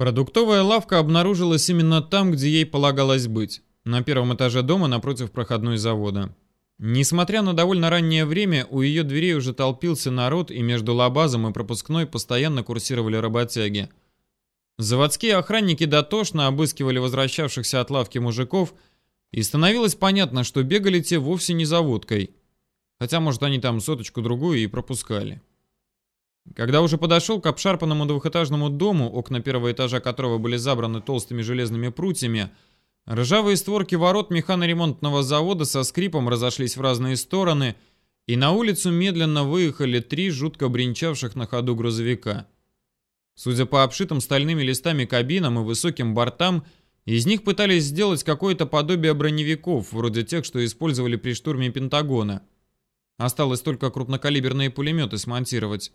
Продуктовая лавка обнаружилась именно там, где ей полагалось быть, на первом этаже дома напротив проходной завода. Несмотря на довольно раннее время, у ее дверей уже толпился народ, и между лабазом и пропускной постоянно курсировали работяги. Заводские охранники дотошно обыскивали возвращавшихся от лавки мужиков, и становилось понятно, что бегали те вовсе не за водкой. Хотя, может, они там соточку-другую и пропускали. Когда уже подошел к обшарпанному двухэтажному дому, окна первого этажа которого были забраны толстыми железными прутьями, ржавые створки ворот механоремонтного завода со скрипом разошлись в разные стороны, и на улицу медленно выехали три жутко бренчавших на ходу грузовика. Судя по обшитым стальными листами кабинам и высоким бортам, из них пытались сделать какое-то подобие броневиков, вроде тех, что использовали при штурме Пентагона. Осталось только крупнокалиберные пулеметы смонтировать.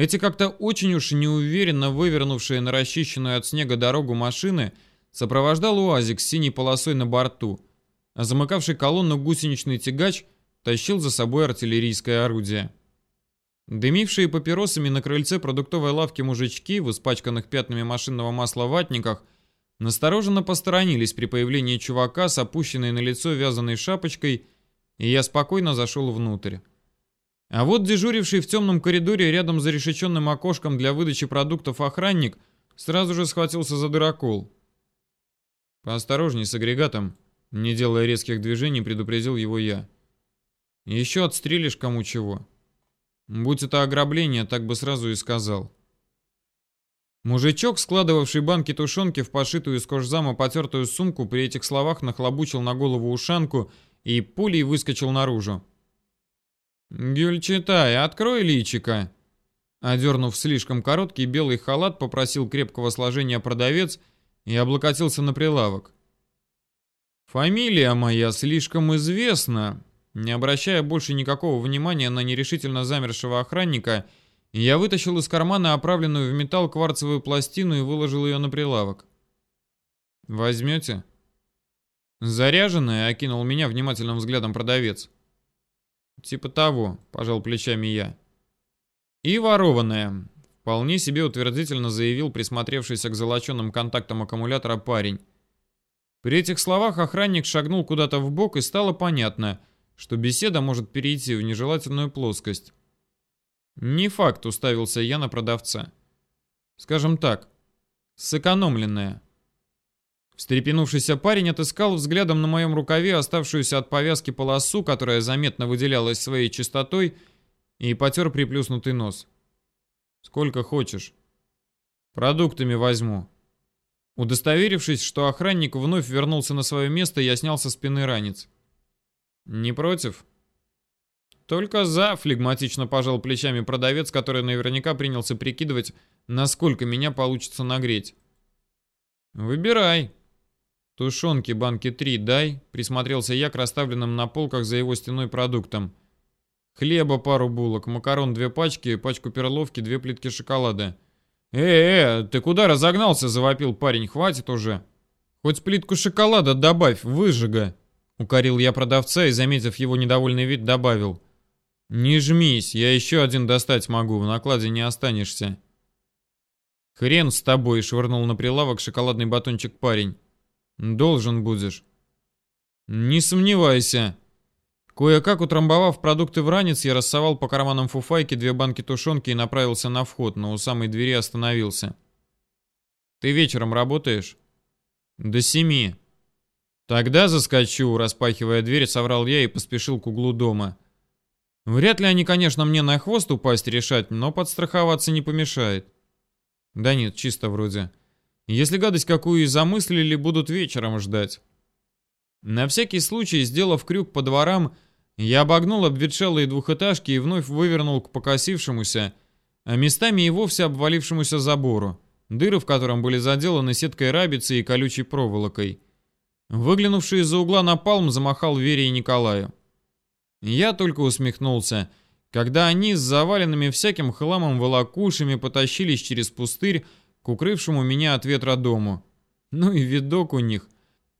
Эти как-то очень уж неуверенно вывернувшие на расчищенную от снега дорогу машины сопровождал УАЗик с синей полосой на борту, а замыкавший колонну гусеничный тягач тащил за собой артиллерийское орудие. Дымившие папиросами на крыльце продуктовой лавки мужички в испачканных пятнами машинного масла ватниках настороженно посторонились при появлении чувака с опущенной на лицо вязаной шапочкой, и я спокойно зашел внутрь. А вот дежуривший в темном коридоре рядом за решеченным окошком для выдачи продуктов охранник сразу же схватился за дырокол. «Поосторожней с агрегатом», — не делая резких движений, предупредил его я. «Еще отстрелишь кому чего». Будь это ограбление, так бы сразу и сказал. Мужичок, складывавший банки тушенки в пошитую из кожзама потертую сумку, при этих словах нахлобучил на голову ушанку и пулей выскочил наружу. «Гюльчатай, открой личика!» Одернув слишком короткий белый халат, попросил крепкого сложения продавец и облокотился на прилавок. «Фамилия моя слишком известна. Не обращая больше никакого внимания на нерешительно замершего охранника, я вытащил из кармана оправленную в металл кварцевую пластину и выложил ее на прилавок. «Возьмете?» «Заряженная?» — окинул меня внимательным взглядом продавец. «Типа того», — пожал плечами я. «И ворованная», — вполне себе утвердительно заявил присмотревшийся к золоченным контактам аккумулятора парень. При этих словах охранник шагнул куда-то в бок и стало понятно, что беседа может перейти в нежелательную плоскость. «Не факт», — уставился я на продавца. «Скажем так, сэкономленная». Встрепенувшийся парень отыскал взглядом на моем рукаве оставшуюся от повязки полосу, которая заметно выделялась своей чистотой, и потер приплюснутый нос. «Сколько хочешь. Продуктами возьму». Удостоверившись, что охранник вновь вернулся на свое место, я снял со спины ранец. «Не против?» «Только за», — флегматично пожал плечами продавец, который наверняка принялся прикидывать, насколько меня получится нагреть. «Выбирай», «Тушенки банки три дай», — присмотрелся я к расставленным на полках за его стеной продуктам. «Хлеба пару булок, макарон две пачки, пачку перловки, две плитки шоколада». «Э-э, ты куда разогнался?» — завопил парень. «Хватит уже». «Хоть плитку шоколада добавь, выжига», — укорил я продавца и, заметив его недовольный вид, добавил. «Не жмись, я еще один достать могу, в накладе не останешься». «Хрен с тобой!» — швырнул на прилавок шоколадный батончик парень. Должен будешь. Не сомневайся. Кое-как утрамбовав продукты в ранец, я рассовал по карманам фуфайки две банки тушенки и направился на вход, но у самой двери остановился. Ты вечером работаешь? До семи. Тогда заскочу, распахивая дверь, соврал я и поспешил к углу дома. Вряд ли они, конечно, мне на хвост упасть решать, но подстраховаться не помешает. Да нет, чисто вроде. Если гадость какую и замыслили, будут вечером ждать. На всякий случай, сделав крюк по дворам, я обогнул обветшалые двухэтажки и вновь вывернул к покосившемуся, а местами и вовсе обвалившемуся забору, дыры в котором были заделаны сеткой рабицы и колючей проволокой. Выглянувший из-за угла напалм замахал Вере и Николаю. Я только усмехнулся, когда они с заваленными всяким хламом волокушами потащились через пустырь, к укрывшему меня от ветра дому. Ну и видок у них.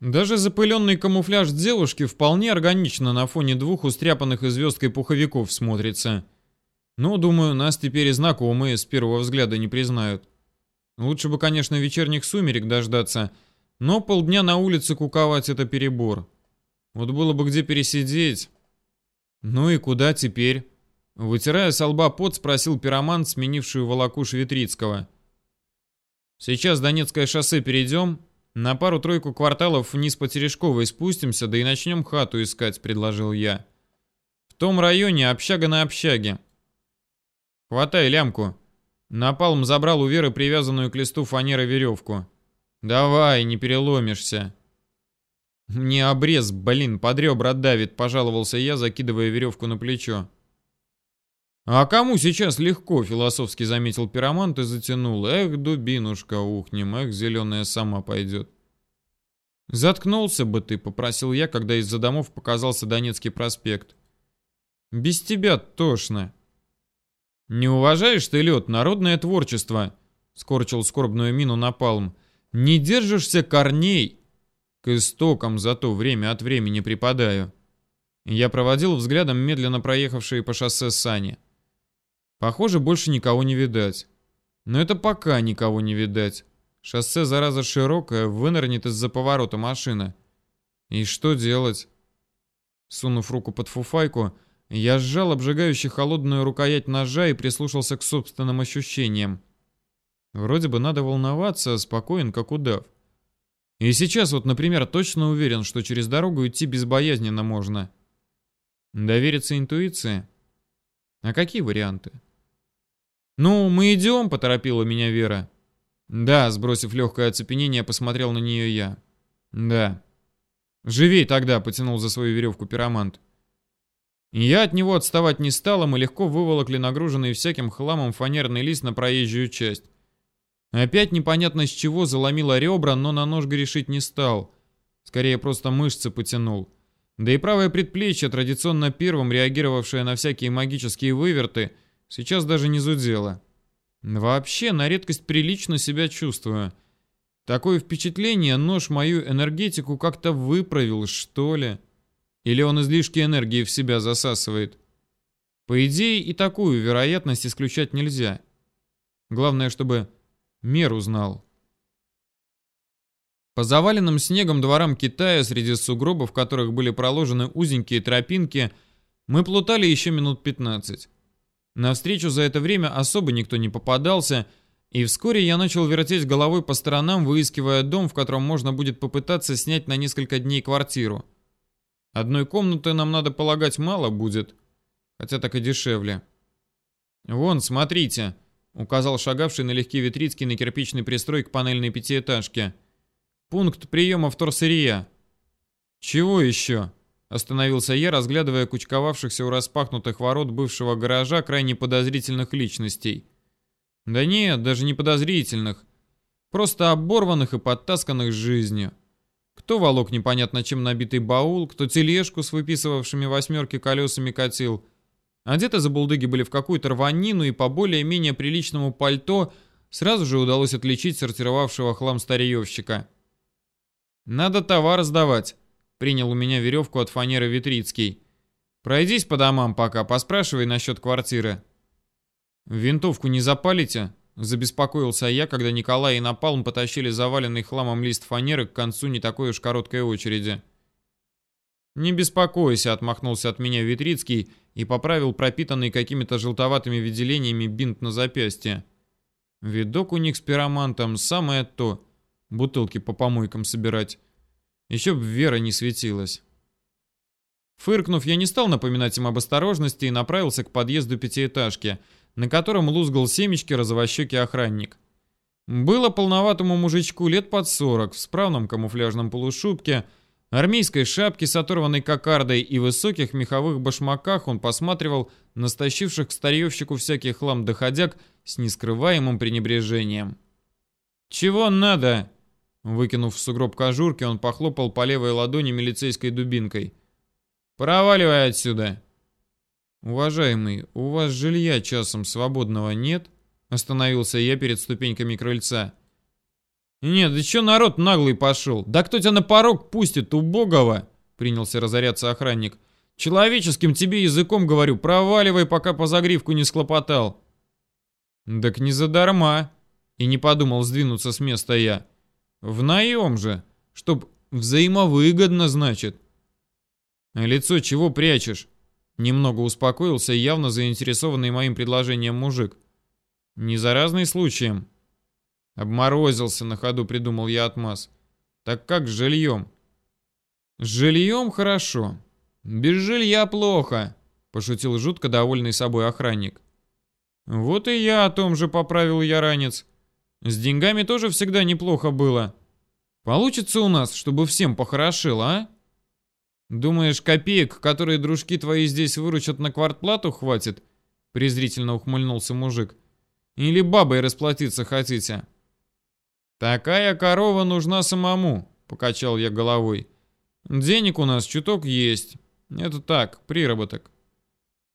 Даже запыленный камуфляж девушки вполне органично на фоне двух устряпанных звездкой пуховиков смотрится. Ну, думаю, нас теперь и знакомые с первого взгляда не признают. Лучше бы, конечно, вечерних сумерек дождаться, но полдня на улице куковать — это перебор. Вот было бы где пересидеть. Ну и куда теперь? Вытирая со лба пот, спросил пироман, сменивший волокуш Витрицкого. Сейчас Донецкое шоссе перейдем, на пару-тройку кварталов вниз по Терешковой спустимся, да и начнем хату искать, предложил я. В том районе общага на общаге. Хватай лямку. Напалм забрал у Веры привязанную к листу фанеры веревку. Давай, не переломишься. Мне обрез, блин, под ребра давит, пожаловался я, закидывая веревку на плечо. «А кому сейчас легко?» — философски заметил пиромант и затянул. «Эх, дубинушка, ухнем, эх, зеленая сама пойдет». «Заткнулся бы ты», — попросил я, когда из-за домов показался Донецкий проспект. «Без тебя тошно». «Не уважаешь ты лед, народное творчество», — скорчил скорбную мину Напалм. «Не держишься корней». К истокам зато время от времени припадаю. Я проводил взглядом медленно проехавшие по шоссе сани. Похоже, больше никого не видать. Но это пока никого не видать. Шоссе, зараза, широкое, вынырнет из-за поворота машина. И что делать? Сунув руку под фуфайку, я сжал обжигающий холодную рукоять ножа и прислушался к собственным ощущениям. Вроде бы надо волноваться, спокоен, как удав. И сейчас вот, например, точно уверен, что через дорогу идти безбоязненно можно. Довериться интуиции? А какие варианты? «Ну, мы идем», — поторопила меня Вера. «Да», — сбросив легкое оцепенение, посмотрел на нее я. «Да». «Живей тогда», — потянул за свою веревку пиромант. Я от него отставать не стал, а мы легко выволокли нагруженный всяким хламом фанерный лист на проезжую часть. Опять непонятно с чего заломило ребра, но на нож грешить не стал. Скорее, просто мышцы потянул. Да и правое предплечье, традиционно первым реагировавшее на всякие магические выверты, — Сейчас даже не зудело. Вообще, на редкость прилично себя чувствую. Такое впечатление, нож мою энергетику как-то выправил, что ли. Или он излишки энергии в себя засасывает. По идее, и такую вероятность исключать нельзя. Главное, чтобы меру знал. По заваленным снегом дворам Китая, среди сугробов, в которых были проложены узенькие тропинки, мы плутали еще минут пятнадцать. На встречу за это время особо никто не попадался, и вскоре я начал вертеть головой по сторонам, выискивая дом, в котором можно будет попытаться снять на несколько дней квартиру. Одной комнаты нам, надо полагать, мало будет, хотя так и дешевле. «Вон, смотрите», — указал шагавший налегке Витрицкий на кирпичный пристрой к панельной пятиэтажке. «Пункт приема вторсырья». «Чего еще?» Остановился я, разглядывая кучковавшихся у распахнутых ворот бывшего гаража крайне подозрительных личностей. Да нет, даже не подозрительных. Просто оборванных и подтасканных жизнью. Кто волок непонятно чем набитый баул, кто тележку с выписывавшими восьмерки колесами катил. Одеты за булдыги были в какую-то рванину и по более-менее приличному пальто сразу же удалось отличить сортировавшего хлам старьевщика. «Надо товар сдавать», Принял у меня веревку от фанеры Витрицкий. Пройдись по домам пока, поспрашивай насчет квартиры. Винтовку не запалите? Забеспокоился я, когда Николай и Напалм потащили заваленный хламом лист фанеры к концу не такой уж короткой очереди. «Не беспокойся», — отмахнулся от меня Витрицкий и поправил пропитанный какими-то желтоватыми выделениями бинт на запястье. Видок у них с пиромантом самое то. Бутылки по помойкам собирать. Еще б Вера не светилась. Фыркнув, я не стал напоминать им об осторожности и направился к подъезду пятиэтажки, на котором лузгал семечки розовощекий охранник. Было полноватому мужичку лет под сорок, в справном камуфляжном полушубке, армейской шапке с оторванной кокардой и высоких меховых башмаках он посматривал на стащивших к старьевщику всякий хлам доходяг с нескрываемым пренебрежением. «Чего надо?» Выкинув в сугроб кожурки, он похлопал по левой ладони милицейской дубинкой. «Проваливай отсюда!» «Уважаемый, у вас жилья часом свободного нет?» Остановился я перед ступеньками крыльца. «Нет, да что народ наглый пошел? Да кто тебя на порог пустит, убогого?» Принялся разоряться охранник. «Человеческим тебе языком говорю, проваливай, пока по загривку не склопотал». «Так не задарма», И не подумал сдвинуться с места я. В наем же, чтоб взаимовыгодно, значит. Лицо чего прячешь? Немного успокоился явно заинтересованный моим предложением мужик. Не заразный случаем. Обморозился на ходу, придумал я отмаз. Так как с жильем? С жильем хорошо. Без жилья плохо, пошутил жутко довольный собой охранник. Вот и я о том же поправил я ранец. С деньгами тоже всегда неплохо было. Получится у нас, чтобы всем похорошило, а? Думаешь, копеек, которые дружки твои здесь выручат на квартплату, хватит? Презрительно ухмыльнулся мужик. Или бабой расплатиться хотите? Такая корова нужна самому, покачал я головой. Денег у нас чуток есть. Это так, приработок.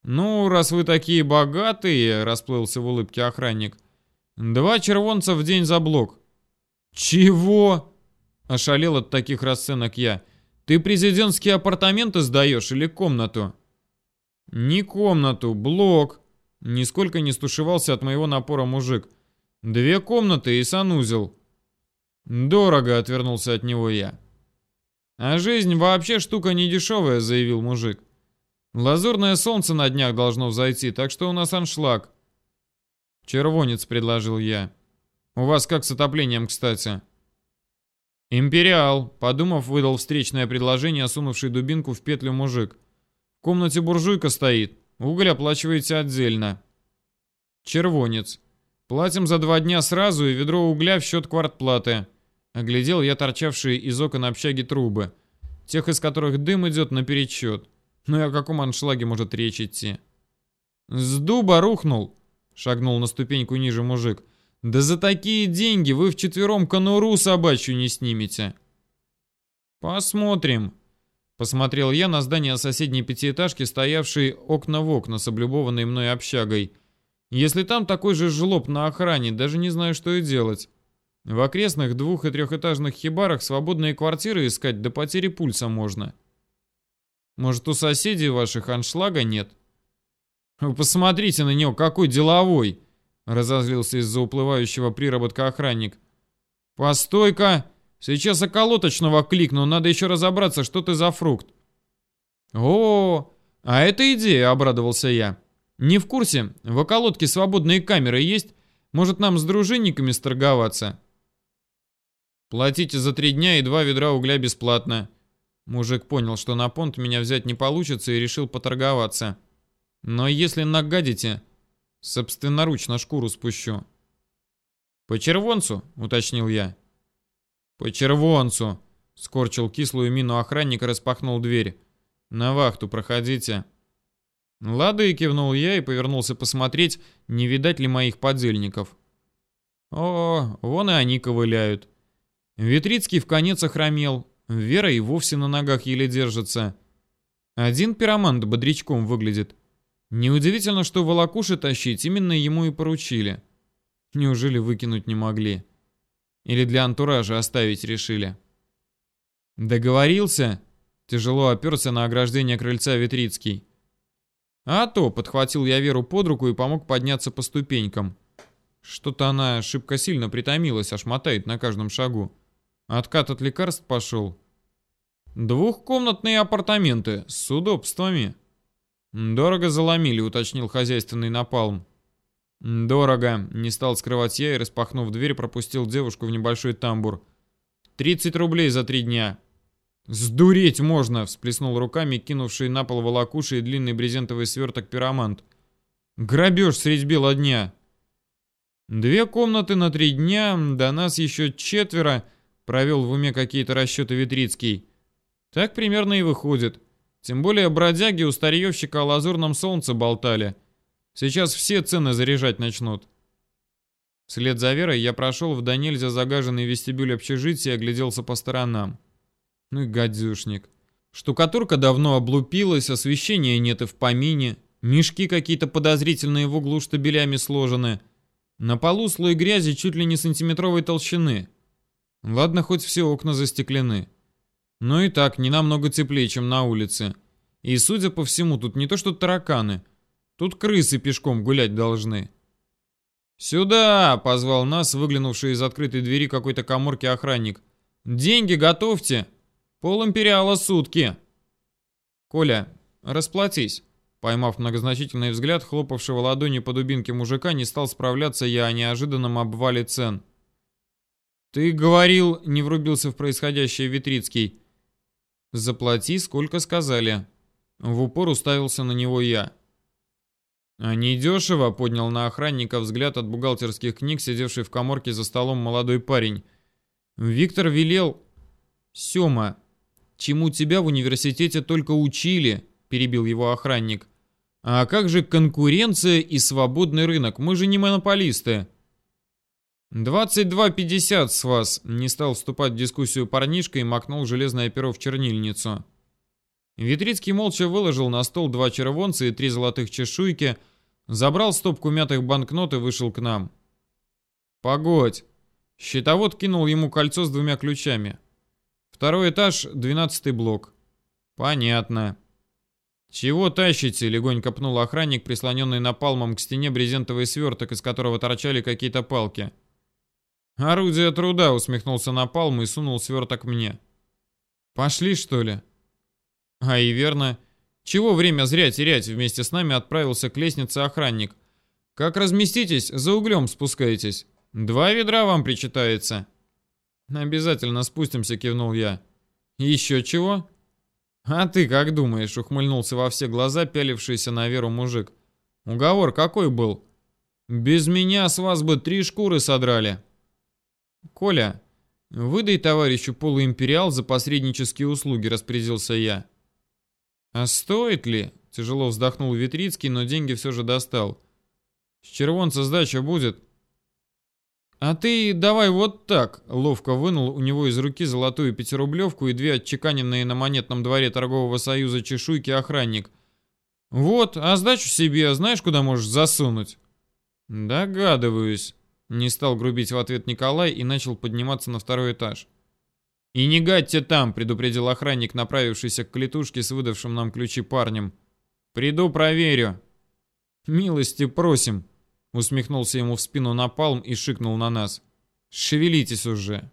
Ну, раз вы такие богатые, расплылся в улыбке охранник. Два червонца в день за блок. Чего? Ошалел от таких расценок я. Ты президентские апартаменты сдаешь или комнату? Не комнату, блок. Нисколько не стушевался от моего напора мужик. Две комнаты и санузел. Дорого, отвернулся от него я. А жизнь вообще штука недешевая, заявил мужик. Лазурное солнце на днях должно взойти, так что у нас аншлаг. Червонец, предложил я. У вас как с отоплением, кстати? «Империал», — подумав, выдал встречное предложение, сунувший дубинку в петлю мужик. «В комнате буржуйка стоит. Уголь оплачиваете отдельно». «Червонец. Платим за два дня сразу и ведро угля в счет квартплаты». Оглядел я торчавшие из окон общаги трубы, тех, из которых дым идет наперечет. Ну и о каком аншлаге может речь идти? «С дуба рухнул», — шагнул на ступеньку ниже мужик. Да за такие деньги вы вчетвером конуру собачью не снимете. Посмотрим. Посмотрел я на здание соседней пятиэтажки, стоявшей окна в окна с облюбованной мной общагой. Если там такой же жлоб на охране, даже не знаю, что и делать. В окрестных двух- и трехэтажных хибарах свободные квартиры искать до потери пульса можно. Может, у соседей ваших аншлага нет? Вы посмотрите на него, какой деловой! Разозлился из-за уплывающего приработка охранник. «Постой-ка! Сейчас околоточного кликну, надо еще разобраться, что ты за фрукт». «О, а это идея!» — обрадовался я. «Не в курсе, в околотке свободные камеры есть? Может, нам с дружинниками сторговаться?» «Платите за три дня и два ведра угля бесплатно». Мужик понял, что на понт меня взять не получится и решил поторговаться. «Но если нагадите, Собственноручно шкуру спущу. По червонцу, уточнил я. По червонцу, скорчил кислую мину охранник и распахнул дверь. На вахту проходите. Лады, кивнул я и повернулся посмотреть, не видать ли моих подельников. О, вон и они ковыляют. Витрицкий в конец охромел, Вера и вовсе на ногах еле держится. Один пиромант бодрячком выглядит. Неудивительно, что волокуши тащить именно ему и поручили. Неужели выкинуть не могли? Или для антуража оставить решили? Договорился? Тяжело оперся на ограждение крыльца Витрицкий. А то, подхватил я Веру под руку и помог подняться по ступенькам. Что-то она шибко сильно притомилась, аж мотает на каждом шагу. Откат от лекарств пошел. Двухкомнатные апартаменты с удобствами. «Дорого заломили», — уточнил хозяйственный напалм. «Дорого», — не стал скрывать я и, распахнув дверь, пропустил девушку в небольшой тамбур. «Тридцать рублей за три дня». «Сдуреть можно!» — всплеснул руками, кинувший на пол волокуши и длинный брезентовый сверток пиромант. «Грабеж средь бела дня!» «Две комнаты на три дня, до нас еще четверо», — провел в уме какие-то расчеты Витрицкий. «Так примерно и выходит. Тем более бродяги у старьевщика о лазурном солнце болтали. Сейчас все цены заряжать начнут. Вслед за Верой я прошел в до нельзя загаженный вестибюль общежития и огляделся по сторонам. Ну и гадюшник. Штукатурка давно облупилась, освещения нет и в помине. Мешки какие-то подозрительные в углу штабелями сложены. На полу слой грязи чуть ли не сантиметровой толщины. Ладно, хоть все окна застеклены. Но и так не намного теплее, чем на улице. И, судя по всему, тут не то что тараканы. Тут крысы пешком гулять должны. «Сюда!» — позвал нас, выглянувший из открытой двери какой-то коморки охранник. «Деньги готовьте! Пол империала сутки!» «Коля, расплатись!» Поймав многозначительный взгляд хлопавшего ладонью по дубинке мужика, не стал справляться я о неожиданном обвале цен. «Ты говорил...» — не врубился в происходящее Витрицкий. «Заплати, сколько сказали». В упор уставился на него я. «А не дешево», — поднял на охранника взгляд от бухгалтерских книг, сидевший в коморке за столом молодой парень. «Виктор велел...» «Сема, чему тебя в университете только учили?» — перебил его охранник. «А как же конкуренция и свободный рынок? Мы же не монополисты». «22.50 с вас», — не стал вступать в дискуссию парнишка и макнул железное перо в чернильницу. Витрицкий молча выложил на стол два червонца и три золотых чешуйки, забрал стопку мятых банкнот и вышел к нам. «Погодь!» Щитовод кинул ему кольцо с двумя ключами. Второй этаж, двенадцатый блок. Понятно. Чего тащите? Легонько пнул охранник, прислоненный напалмом к стене брезентовый сверток, из которого торчали какие-то палки. Орудие труда, усмехнулся напалм и сунул сверток мне. Пошли, что ли? А и верно. Чего время зря терять? Вместе с нами отправился к лестнице охранник. Как разместитесь, за углем спускаетесь. Два ведра вам причитается. «Обязательно спустимся», — кивнул я. «Еще чего?» «А ты как думаешь?» — ухмыльнулся во все глаза пялившийся на Веру мужик. «Уговор какой был?» «Без меня с вас бы три шкуры содрали». «Коля, выдай товарищу полуимпериал за посреднические услуги», — распорядился я. «А стоит ли?» — тяжело вздохнул Витрицкий, но деньги все же достал. «С червонца сдача будет?» «А ты давай вот так!» — ловко вынул у него из руки золотую пятирублевку и две отчеканенные на монетном дворе торгового союза чешуйки охранник. «Вот, а сдачу себе знаешь, куда можешь засунуть?» «Догадываюсь», — не стал грубить в ответ Николай и начал подниматься на второй этаж. «И не гадьте там», — предупредил охранник, направившийся к клетушке с выдавшим нам ключи парнем. «Приду, проверю». «Милости просим», Усмехнулся ему в спину напалм и шикнул на нас. «Шевелитесь уже!»